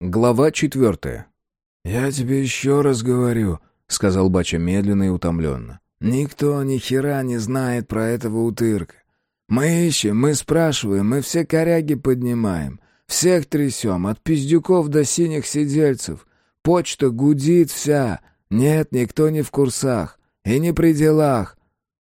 Глава четвертая. «Я тебе еще раз говорю», — сказал Бача медленно и утомленно. «Никто ни хера не знает про этого утырка. Мы ищем, мы спрашиваем, мы все коряги поднимаем, всех трясем, от пиздюков до синих сидельцев. Почта гудит вся. Нет, никто не в курсах и не при делах».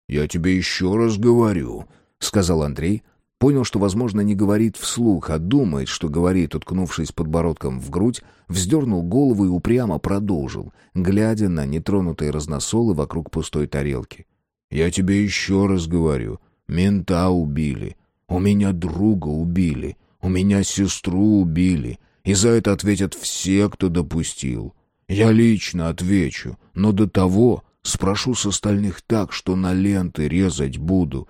«Я тебе еще раз говорю», — сказал Андрей, Понял, что, возможно, не говорит вслух, а думает, что говорит, уткнувшись подбородком в грудь, вздернул голову и упрямо продолжил, глядя на нетронутые разносолы вокруг пустой тарелки. «Я тебе еще раз говорю, мента убили, у меня друга убили, у меня сестру убили, и за это ответят все, кто допустил. Я лично отвечу, но до того спрошу с остальных так, что на ленты резать буду».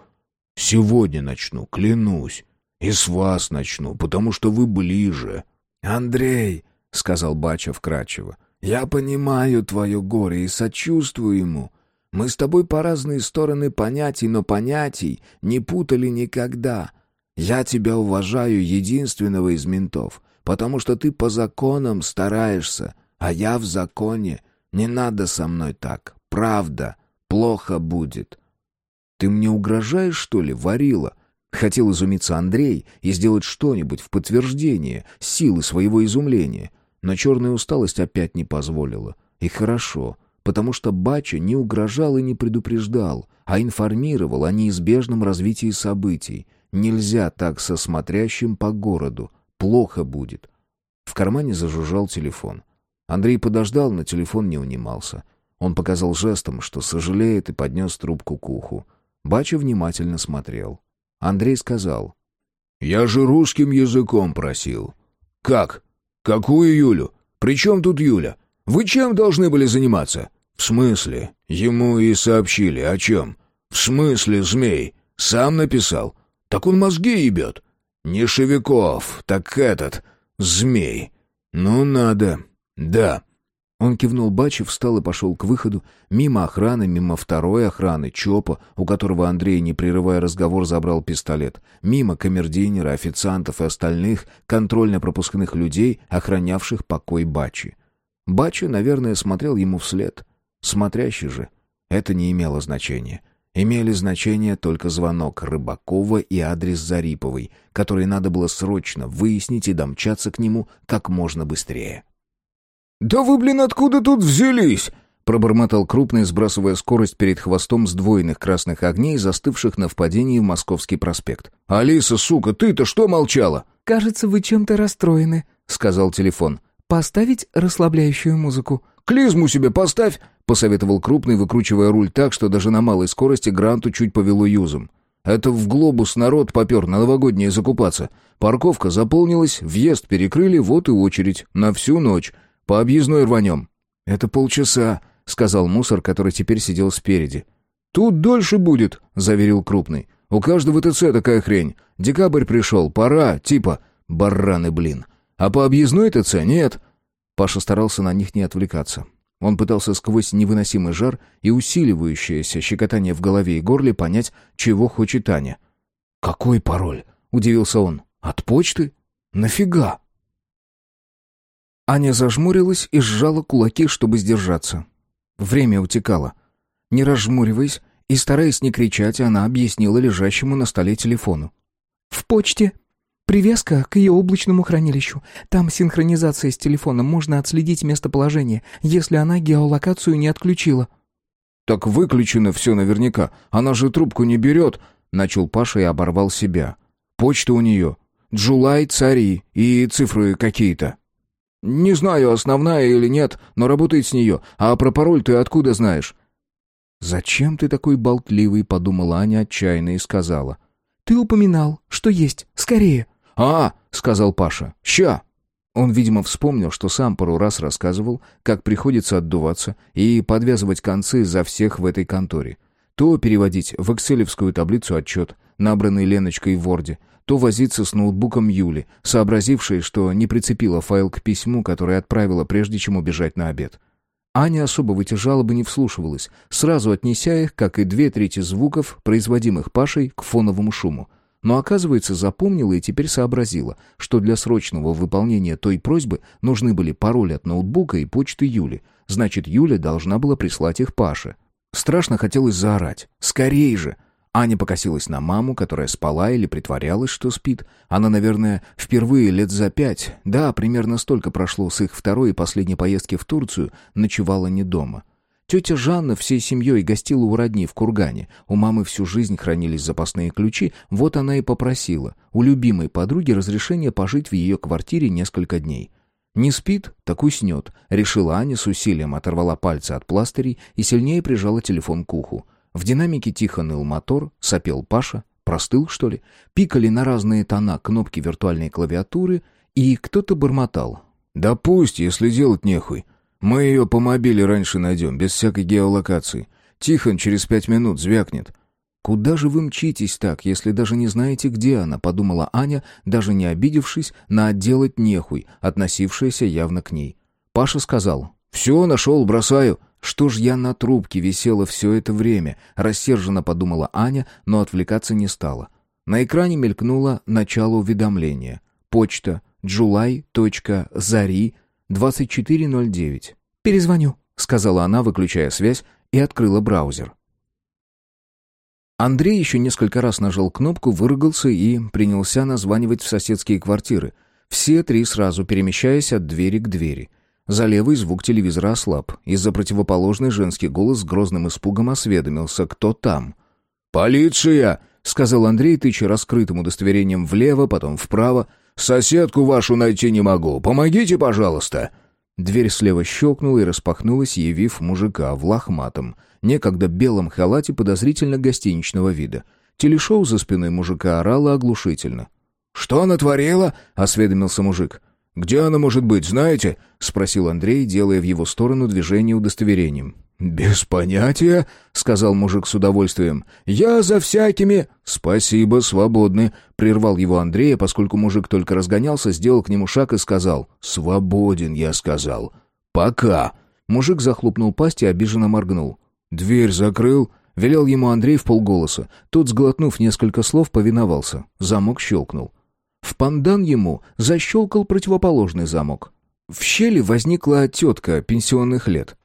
Сегодня начну, клянусь. И с вас начну, потому что вы ближе». «Андрей», — сказал Бача вкрадчиво, — «я понимаю твое горе и сочувствую ему. Мы с тобой по разные стороны понятий, но понятий не путали никогда. Я тебя уважаю, единственного из ментов, потому что ты по законам стараешься, а я в законе. Не надо со мной так, правда, плохо будет. «Ты мне угрожаешь, что ли, варила?» Хотел изумиться Андрей и сделать что-нибудь в подтверждение силы своего изумления. Но черная усталость опять не позволила. И хорошо, потому что Бача не угрожал и не предупреждал, а информировал о неизбежном развитии событий. Нельзя так со смотрящим по городу. Плохо будет. В кармане зажужжал телефон. Андрей подождал, но телефон не унимался. Он показал жестом, что сожалеет, и поднес трубку к уху. Бача внимательно смотрел. Андрей сказал. «Я же русским языком просил». «Как? Какую Юлю? При чем тут Юля? Вы чем должны были заниматься?» «В смысле? Ему и сообщили. О чем?» «В смысле, змей? Сам написал? Так он мозги ебет». «Не Шевиков, так этот, змей. Ну, надо. Да». Он кивнул Бачи, встал и пошел к выходу, мимо охраны, мимо второй охраны, ЧОПа, у которого Андрей, не прерывая разговор, забрал пистолет, мимо камердинера, официантов и остальных контрольно-пропускных людей, охранявших покой Бачи. Бачи, наверное, смотрел ему вслед. Смотрящий же. Это не имело значения. Имели значение только звонок Рыбакова и адрес Зариповой, который надо было срочно выяснить и домчаться к нему как можно быстрее. «Да вы, блин, откуда тут взялись?» Пробормотал крупный, сбрасывая скорость перед хвостом сдвоенных красных огней, застывших на впадении в Московский проспект. «Алиса, сука, ты-то что молчала?» «Кажется, вы чем-то расстроены», — сказал телефон. «Поставить расслабляющую музыку?» «Клизму себе поставь!» — посоветовал крупный, выкручивая руль так, что даже на малой скорости Гранту чуть повело юзом. «Это в глобус народ попер на новогоднее закупаться. Парковка заполнилась, въезд перекрыли, вот и очередь. На всю ночь. По объездной рванем». «Это полчаса», — сказал мусор, который теперь сидел спереди. «Тут дольше будет», — заверил крупный. «У каждого ТЦ такая хрень. Декабрь пришел, пора, типа, бараны, блин. А по объездной ТЦ нет». Паша старался на них не отвлекаться. Он пытался сквозь невыносимый жар и усиливающееся щекотание в голове и горле понять, чего хочет Аня. «Какой пароль?» — удивился он. «От почты? Нафига?» Аня зажмурилась и сжала кулаки, чтобы сдержаться. Время утекало. Не разжмуриваясь и стараясь не кричать, она объяснила лежащему на столе телефону. «В почте. Привязка к ее облачному хранилищу. Там синхронизация с телефоном, можно отследить местоположение, если она геолокацию не отключила». «Так выключено все наверняка. Она же трубку не берет», — начал Паша и оборвал себя. «Почта у нее. Джулай, цари и цифры какие-то». «Не знаю, основная или нет, но работает с нее. А про пароль ты откуда знаешь?» «Зачем ты такой болтливый?» — подумала Аня отчаянно и сказала. «Ты упоминал, что есть. Скорее». «А!» — сказал Паша. «Ща!» Он, видимо, вспомнил, что сам пару раз рассказывал, как приходится отдуваться и подвязывать концы за всех в этой конторе. То переводить в экселевскую таблицу отчет, набранный Леночкой в Ворде, то возиться с ноутбуком Юли, сообразившей, что не прицепила файл к письму, которое отправила, прежде чем убежать на обед. Аня особо в жалобы не вслушивалась, сразу отнеся их, как и две трети звуков, производимых Пашей, к фоновому шуму. Но, оказывается, запомнила и теперь сообразила, что для срочного выполнения той просьбы нужны были пароль от ноутбука и почты Юли. Значит, Юля должна была прислать их Паше. Страшно хотелось заорать. «Скорей же!» Аня покосилась на маму, которая спала или притворялась, что спит. Она, наверное, впервые лет за пять, да, примерно столько прошло с их второй и последней поездки в Турцию, ночевала не дома. Тетя Жанна всей семьей гостила у родни в Кургане. У мамы всю жизнь хранились запасные ключи, вот она и попросила у любимой подруги разрешения пожить в ее квартире несколько дней. Не спит, так уснет, решила Аня с усилием, оторвала пальцы от пластырей и сильнее прижала телефон к уху. В динамике тихо ныл мотор, сопел Паша, простыл, что ли, пикали на разные тона кнопки виртуальной клавиатуры, и кто-то бормотал. «Да пусть, если делать нехуй. Мы ее по мобиле раньше найдем, без всякой геолокации. Тихон через пять минут звякнет». «Куда же вы мчитесь так, если даже не знаете, где она?» — подумала Аня, даже не обидевшись на «отделать нехуй», относившаяся явно к ней. Паша сказал «Все, нашел, бросаю». «Что ж я на трубке висела все это время?» — рассерженно подумала Аня, но отвлекаться не стала. На экране мелькнуло начало уведомления. Почта july.zari2409. «Перезвоню», — сказала она, выключая связь, и открыла браузер. Андрей еще несколько раз нажал кнопку, выругался и принялся названивать в соседские квартиры. Все три сразу, перемещаясь от двери к двери — за левый звук телевизора ослаб. Из-за противоположной женский голос с грозным испугом осведомился, кто там. «Полиция!» — сказал Андрей, тыча раскрытым удостоверением влево, потом вправо. «Соседку вашу найти не могу. Помогите, пожалуйста!» Дверь слева щелкнула и распахнулась, явив мужика в лохматом, некогда белом халате подозрительно гостиничного вида. Телешоу за спиной мужика орало оглушительно. «Что натворила?» — осведомился мужик. «Где она может быть, знаете?» — спросил Андрей, делая в его сторону движение удостоверением. «Без понятия», — сказал мужик с удовольствием. «Я за всякими...» «Спасибо, свободны», — прервал его Андрей, поскольку мужик только разгонялся, сделал к нему шаг и сказал. «Свободен, я сказал. Пока». Мужик захлопнул пасть и обиженно моргнул. «Дверь закрыл?» — велел ему Андрей в полголоса. Тот, сглотнув несколько слов, повиновался. Замок щелкнул. В пандан ему защелкал противоположный замок. В щели возникла тетка пенсионных лет.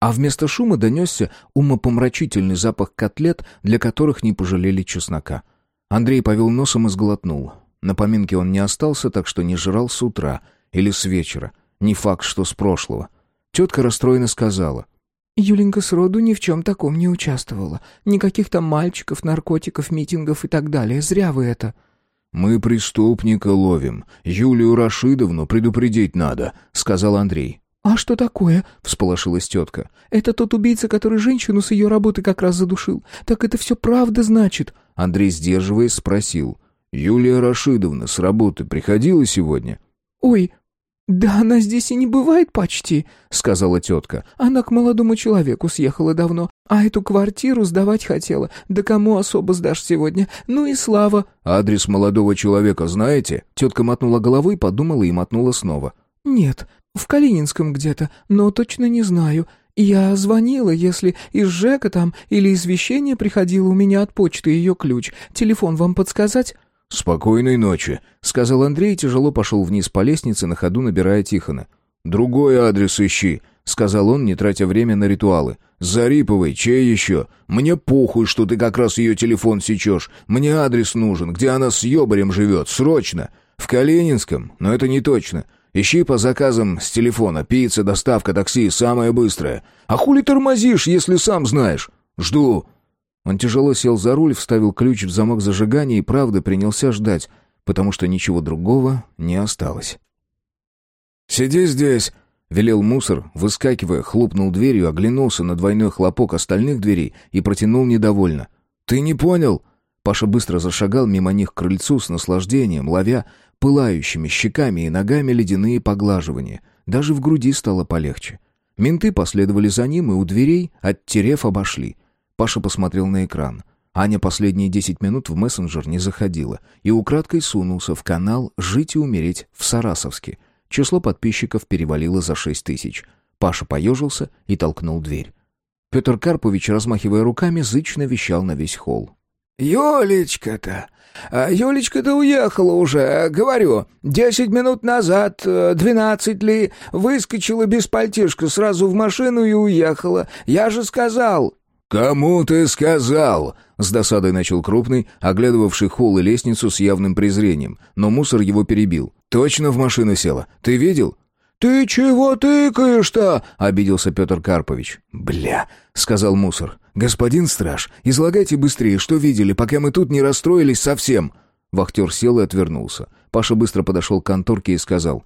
А вместо шума донесся умопомрачительный запах котлет, для которых не пожалели чеснока. Андрей повел носом и сглотнул. На поминке он не остался, так что не жрал с утра или с вечера. Не факт, что с прошлого. Тетка расстроенно сказала. «Юленька сроду ни в чем таком не участвовала. Никаких там мальчиков, наркотиков, митингов и так далее. Зря вы это...» «Мы преступника ловим. Юлию Рашидовну предупредить надо», — сказал Андрей. «А что такое?» — всполошилась тетка. «Это тот убийца, который женщину с ее работы как раз задушил. Так это все правда значит?» Андрей, сдерживаясь, спросил. «Юлия Рашидовна с работы приходила сегодня?» «Ой, «Да она здесь и не бывает почти», — сказала тетка. «Она к молодому человеку съехала давно, а эту квартиру сдавать хотела. Да кому особо сдашь сегодня? Ну и слава». «Адрес молодого человека знаете?» Тетка мотнула головой, подумала и мотнула снова. «Нет, в Калининском где-то, но точно не знаю. Я звонила, если из ЖЭКа там или извещение приходило у меня от почты ее ключ. Телефон вам подсказать?» «Спокойной ночи», — сказал Андрей и тяжело пошел вниз по лестнице, на ходу набирая Тихона. «Другой адрес ищи», — сказал он, не тратя время на ритуалы. «Зариповой, чей еще? Мне похуй, что ты как раз ее телефон сечешь. Мне адрес нужен, где она с ебарем живет, срочно. В Калининском, но это не точно. Ищи по заказам с телефона, пицца, доставка, такси, самое быстрое. А хули тормозишь, если сам знаешь? Жду». Он тяжело сел за руль, вставил ключ в замок зажигания и, правда, принялся ждать, потому что ничего другого не осталось. «Сиди здесь!» — велел мусор, выскакивая, хлопнул дверью, оглянулся на двойной хлопок остальных дверей и протянул недовольно. «Ты не понял?» Паша быстро зашагал мимо них к крыльцу с наслаждением, ловя пылающими щеками и ногами ледяные поглаживания. Даже в груди стало полегче. Менты последовали за ним и у дверей, оттерев, обошли — Паша посмотрел на экран. Аня последние десять минут в мессенджер не заходила и украдкой сунулся в канал «Жить и умереть» в Сарасовске. Число подписчиков перевалило за шесть тысяч. Паша поежился и толкнул дверь. Петр Карпович, размахивая руками, зычно вещал на весь холл. «Юлечка-то! А Юлечка-то уехала уже, говорю. Десять минут назад, э, двенадцать ли, выскочила без пальтишка сразу в машину и уехала. Я же сказал!» «Кому ты сказал?» — с досадой начал крупный, оглядывавший холл и лестницу с явным презрением, но мусор его перебил. «Точно в машину села? Ты видел?» «Ты чего тыкаешь-то?» — обиделся Петр Карпович. «Бля!» — сказал мусор. «Господин страж, излагайте быстрее, что видели, пока мы тут не расстроились совсем». Вахтер сел и отвернулся. Паша быстро подошел к конторке и сказал.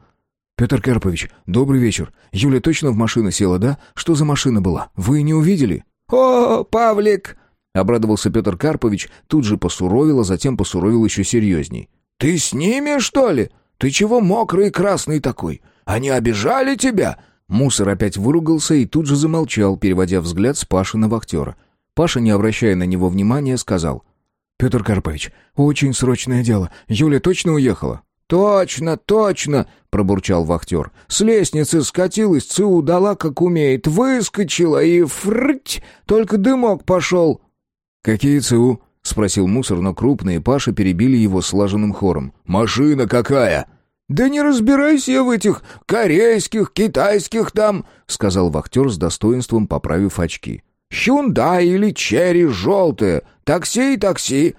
«Петр Карпович, добрый вечер. Юля точно в машину села, да? Что за машина была? Вы не увидели?» «О, Павлик!» — обрадовался Петр Карпович, тут же посуровил, а затем посуровил еще серьезней. «Ты с ними, что ли? Ты чего мокрый и красный такой? Они обижали тебя?» Мусор опять выругался и тут же замолчал, переводя взгляд с Паши на вахтера. Паша, не обращая на него внимания, сказал. «Петр Карпович, очень срочное дело. Юля точно уехала?» «Точно, точно!» — пробурчал вахтер. «С лестницы скатилась, ЦУ дала, как умеет, выскочила и фрыть, только дымок пошел». «Какие ЦУ?» — спросил мусор, но крупные Паша перебили его слаженным хором. «Машина какая?» «Да не разбирайся я в этих корейских, китайских там», — сказал вахтер с достоинством, поправив очки. «Хюндай или черри желтые. Такси и такси».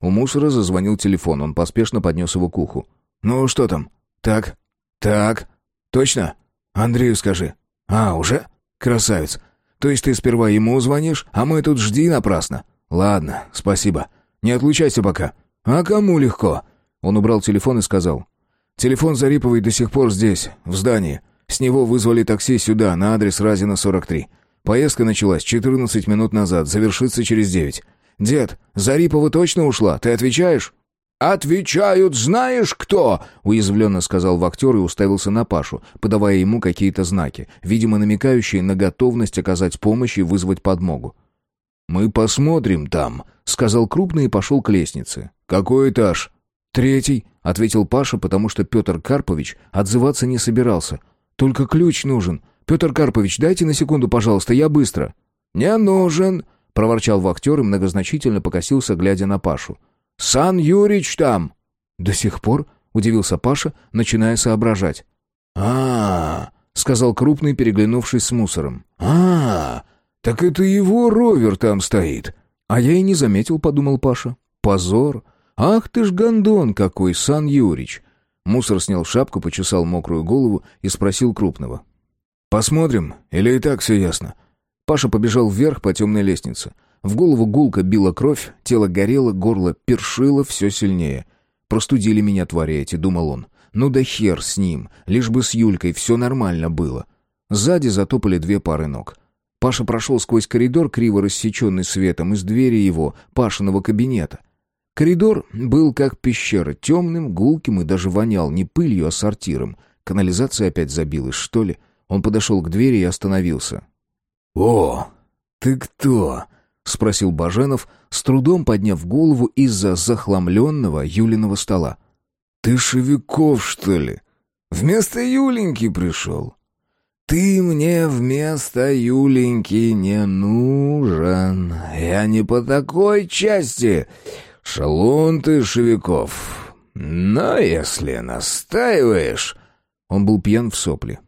У мусора зазвонил телефон, он поспешно поднес его к уху. «Ну, что там? Так, так. Точно? Андрею скажи». «А, уже? Красавец. То есть ты сперва ему звонишь, а мы тут жди напрасно?» «Ладно, спасибо. Не отлучайся пока». «А кому легко?» Он убрал телефон и сказал. Телефон Зариповой до сих пор здесь, в здании. С него вызвали такси сюда, на адрес Разина, 43. Поездка началась 14 минут назад, завершится через 9. Дед, Зарипова точно ушла? Ты отвечаешь? «Отвечают, знаешь кто?» — уязвленно сказал вахтер и уставился на Пашу, подавая ему какие-то знаки, видимо, намекающие на готовность оказать помощь и вызвать подмогу. «Мы посмотрим там», — сказал крупный и пошел к лестнице. «Какой этаж?» «Третий», — ответил Паша, потому что Петр Карпович отзываться не собирался. «Только ключ нужен. Петр Карпович, дайте на секунду, пожалуйста, я быстро». «Не нужен», — проворчал вахтер и многозначительно покосился, глядя на Пашу. «Сан Юрич там». «До сих пор?» — удивился Паша, начиная соображать. а, -а, -а сказал крупный, переглянувшись с мусором. а, -а так это его ровер там стоит». «А я и не заметил», — подумал Паша. «Позор». «Ах ты ж гондон какой, Сан Юрич!» Мусор снял шапку, почесал мокрую голову и спросил крупного. «Посмотрим, или и так все ясно?» Паша побежал вверх по темной лестнице. В голову гулко била кровь, тело горело, горло першило все сильнее. «Простудили меня твари эти», — думал он. «Ну да хер с ним, лишь бы с Юлькой все нормально было». Сзади затопали две пары ног. Паша прошел сквозь коридор, криво рассеченный светом, из двери его, Пашиного кабинета. Коридор был как пещера, темным, гулким и даже вонял не пылью, а сортиром. Канализация опять забилась, что ли? Он подошел к двери и остановился. «О, ты кто?» — спросил Баженов, с трудом подняв голову из-за захламленного Юлиного стола. «Ты Шевиков, что ли? Вместо Юленьки пришел?» «Ты мне вместо Юленьки не нужен. Я не по такой части. «Шалун ты, Шевиков. Но если настаиваешь...» Он был пьян в сопли.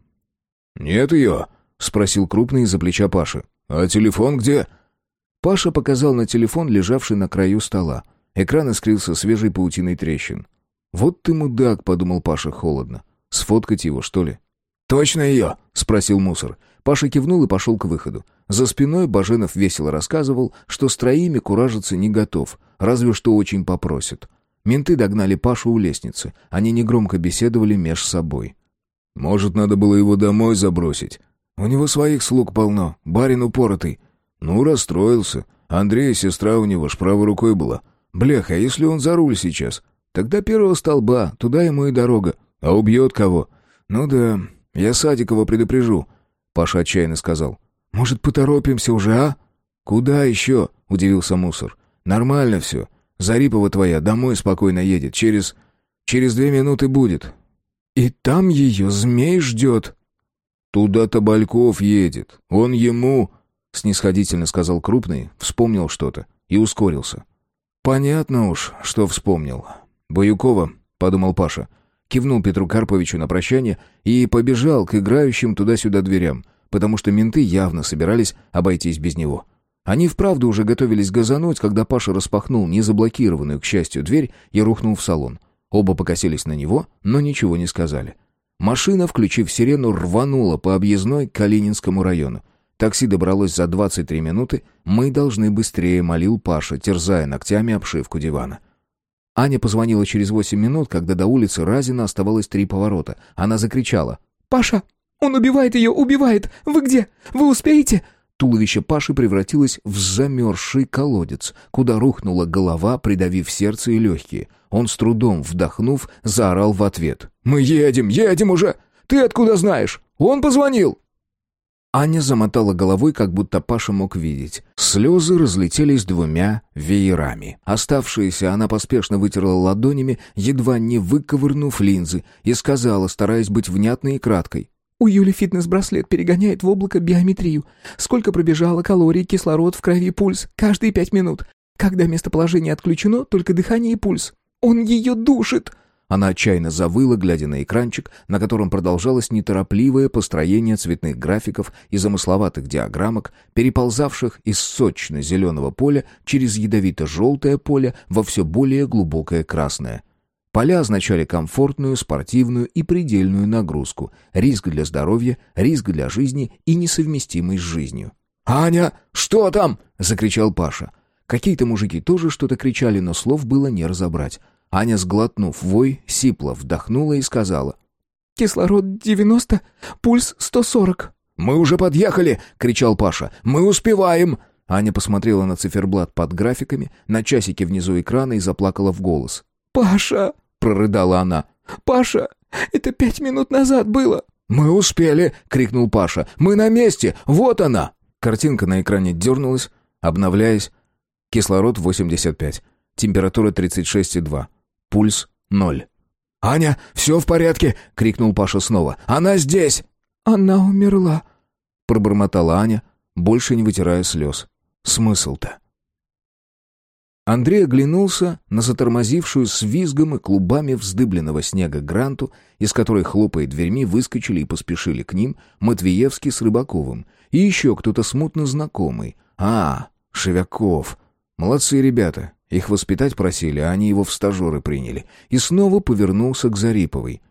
«Нет ее?» — спросил крупный из-за плеча Паши. «А телефон где?» Паша показал на телефон, лежавший на краю стола. Экран искрился свежей паутиной трещин. «Вот ты мудак», — подумал Паша холодно. «Сфоткать его, что ли?» «Точно ее?» — спросил мусор. Паша кивнул и пошел к выходу. За спиной Баженов весело рассказывал, что с троими куражиться не готов, разве что очень попросит. Менты догнали Пашу у лестницы. Они негромко беседовали меж собой. «Может, надо было его домой забросить? У него своих слуг полно, барин упоротый. Ну, расстроился. Андрей, сестра у него, ж правой рукой была. Бляха, а если он за руль сейчас? Тогда первого столба, туда ему и дорога. А убьет кого? Ну да, я Садикова предупрежу». Паша отчаянно сказал. «Может, поторопимся уже, а?» «Куда еще?» — удивился мусор. «Нормально все. Зарипова твоя домой спокойно едет. Через... через две минуты будет». «И там ее змей ждет». «Туда Табальков едет. Он ему...» — снисходительно сказал крупный, вспомнил что-то и ускорился. «Понятно уж, что вспомнил. Баюкова», — подумал Паша. Кивнул Петру Карповичу на прощание и побежал к играющим туда-сюда дверям, потому что менты явно собирались обойтись без него. Они вправду уже готовились газануть, когда Паша распахнул незаблокированную, к счастью, дверь и рухнул в салон. Оба покосились на него, но ничего не сказали. Машина, включив сирену, рванула по объездной к Калининскому району. Такси добралось за 23 минуты. «Мы должны быстрее», — молил Паша, терзая ногтями обшивку дивана. Аня позвонила через 8 минут, когда до улицы Разина оставалось три поворота. Она закричала. «Паша, он убивает ее, убивает! Вы где? Вы успеете?» Туловище Паши превратилось в замерзший колодец, куда рухнула голова, придавив сердце и легкие. Он с трудом вдохнув, заорал в ответ. «Мы едем, едем уже! Ты откуда знаешь? Он позвонил!» Аня замотала головой, как будто Паша мог видеть. Слезы разлетелись двумя веерами. Оставшиеся она поспешно вытерла ладонями, едва не выковырнув линзы, и сказала, стараясь быть внятной и краткой. У Юли фитнес-браслет перегоняет в облако биометрию. Сколько пробежало калорий, кислород в крови, пульс. Каждые пять минут. Когда местоположение отключено, только дыхание и пульс. Он ее душит!» Она отчаянно завыла, глядя на экранчик, на котором продолжалось неторопливое построение цветных графиков и замысловатых диаграммок, переползавших из сочно-зеленого поля через ядовито-желтое поле во все более глубокое красное. Поля означали комфортную, спортивную и предельную нагрузку, риск для здоровья, риск для жизни и несовместимый с жизнью. «Аня, что там?» — закричал Паша. Какие-то мужики тоже что-то кричали, но слов было не разобрать. Аня, сглотнув вой, сипло вдохнула и сказала. «Кислород девяносто, пульс сто сорок». «Мы уже подъехали!» — кричал Паша. «Мы успеваем!» Аня посмотрела на циферблат под графиками, на часики внизу экрана и заплакала в голос. «Паша!» — прорыдала она. «Паша, это пять минут назад было!» «Мы успели!» — крикнул Паша. «Мы на месте! Вот она!» Картинка на экране дернулась, обновляясь. Кислород 85, температура 36,2, пульс 0. «Аня, все в порядке!» — крикнул Паша снова. «Она здесь!» «Она умерла!» — пробормотала Аня, больше не вытирая слез. «Смысл-то?» Андрей оглянулся на затормозившую с визгом и клубами вздыбленного снега гранту, из которой, хлопая дверьми, выскочили и поспешили к ним Матвеевский с Рыбаковым, и еще кто-то смутно знакомый. А, Шевяков. Молодцы ребята. Их воспитать просили, а они его в стажеры приняли. И снова повернулся к Зариповой.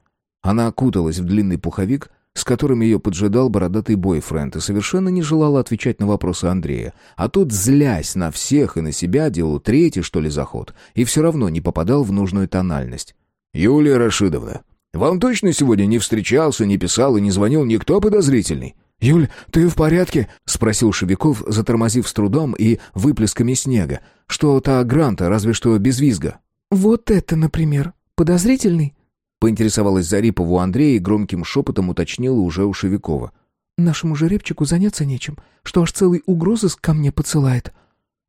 Она окуталась в длинный пуховик, с которым ее поджидал бородатый бойфренд, и совершенно не желала отвечать на вопросы Андрея. А тот, злясь на всех и на себя, делал третий, что ли, заход, и все равно не попадал в нужную тональность. «Юлия Рашидовна, вам точно сегодня не встречался, не писал и не звонил никто подозрительный?» «Юль, ты в порядке?» — спросил Шевиков, затормозив с трудом и выплесками снега. «Что-то Гранта, разве что без визга». «Вот это, например, подозрительный?» Поинтересовалась Зарипова у Андрея и громким шепотом уточнила уже у Шевикова. «Нашему жеребчику заняться нечем, что аж целый угрозыск ко мне подсылает».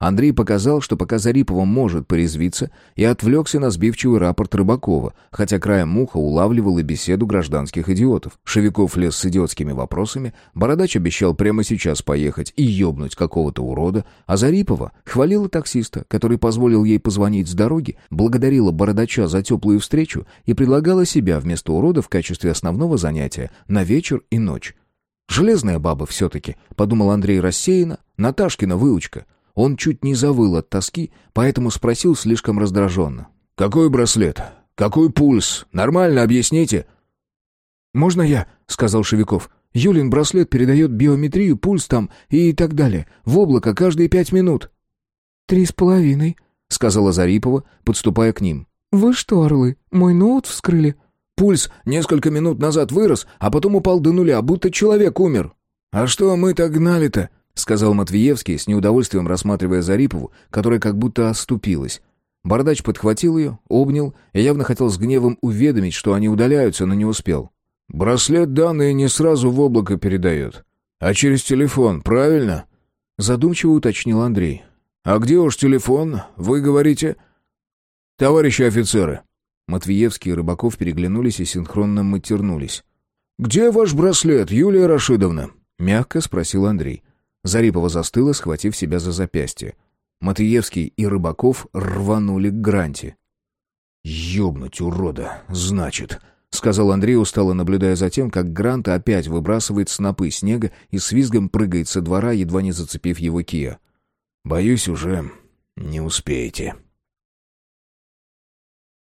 Андрей показал, что пока Зарипова может порезвиться, и отвлекся на сбивчивый рапорт Рыбакова, хотя краем уха улавливал и беседу гражданских идиотов. Шевиков лез с идиотскими вопросами, Бородач обещал прямо сейчас поехать и ёбнуть какого-то урода, а Зарипова хвалила таксиста, который позволил ей позвонить с дороги, благодарила Бородача за теплую встречу и предлагала себя вместо урода в качестве основного занятия на вечер и ночь. «Железная баба все-таки», — подумал Андрей рассеянно, «Наташкина выучка». Он чуть не завыл от тоски, поэтому спросил слишком раздраженно. «Какой браслет? Какой пульс? Нормально объясните?» «Можно я?» — сказал Шевиков. «Юлин браслет передает биометрию, пульс там и так далее. В облако каждые пять минут». «Три с половиной», — сказала Зарипова, подступая к ним. «Вы что, орлы, мой ноут вскрыли?» «Пульс несколько минут назад вырос, а потом упал до нуля, будто человек умер». «А что мы так гнали-то?» — сказал Матвеевский, с неудовольствием рассматривая Зарипову, которая как будто оступилась. Бардач подхватил ее, обнял и явно хотел с гневом уведомить, что они удаляются, но не успел. «Браслет данные не сразу в облако передает, а через телефон, правильно?» Задумчиво уточнил Андрей. «А где уж телефон, вы говорите?» «Товарищи офицеры!» Матвеевский и Рыбаков переглянулись и синхронно матернулись. «Где ваш браслет, Юлия Рашидовна?» Мягко спросил Андрей. Зарипова застыла, схватив себя за запястье. Матвеевский и Рыбаков рванули к Гранте. «Ёбнуть урода, значит», — сказал Андрей, устало наблюдая за тем, как Гранта опять выбрасывает снопы снега и с визгом прыгает со двора, едва не зацепив его Кия. «Боюсь, уже не успеете».